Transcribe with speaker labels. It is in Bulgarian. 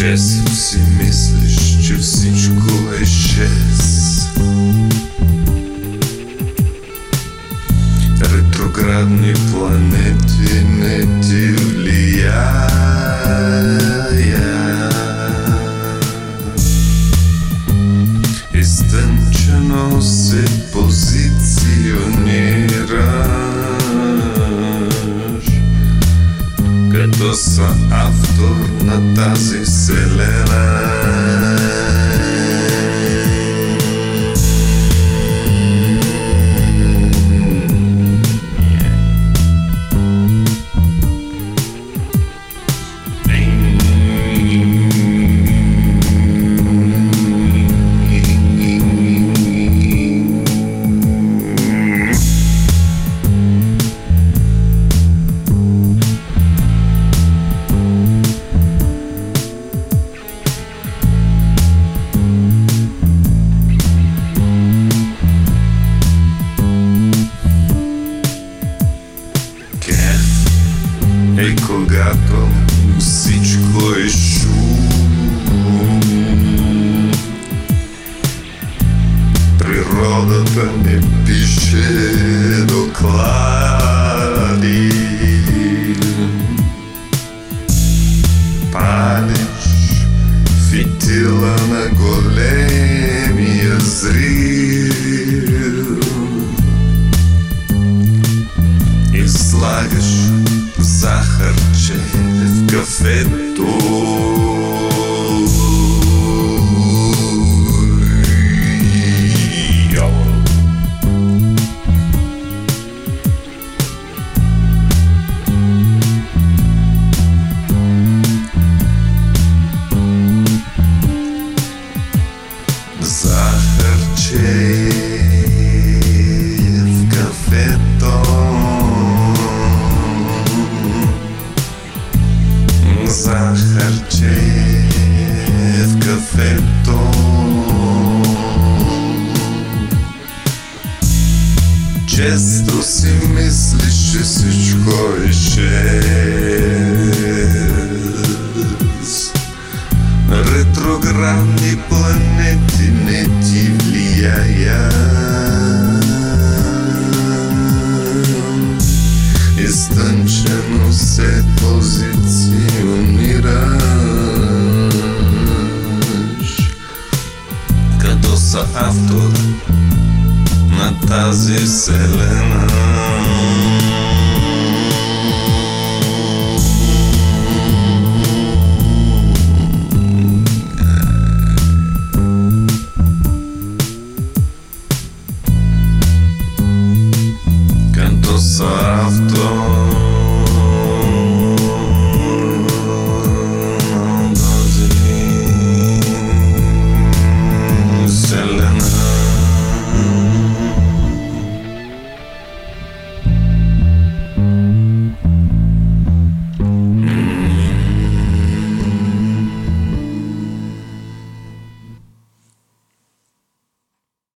Speaker 1: час всі мислиш, що всі чекуєш час. Ретроградній планеті не дивляє. Істинчено си позиціоніра. έδωσα αυτό να τάζει σε λερά. е когато всичко е шум Природата не пише доклади Палиш фитила на големия зрил и слагаш захарче в кафето. В кафето. Често си мислиш, че всичко е жест Ретроградни планети не ти влияят автор на тази вселена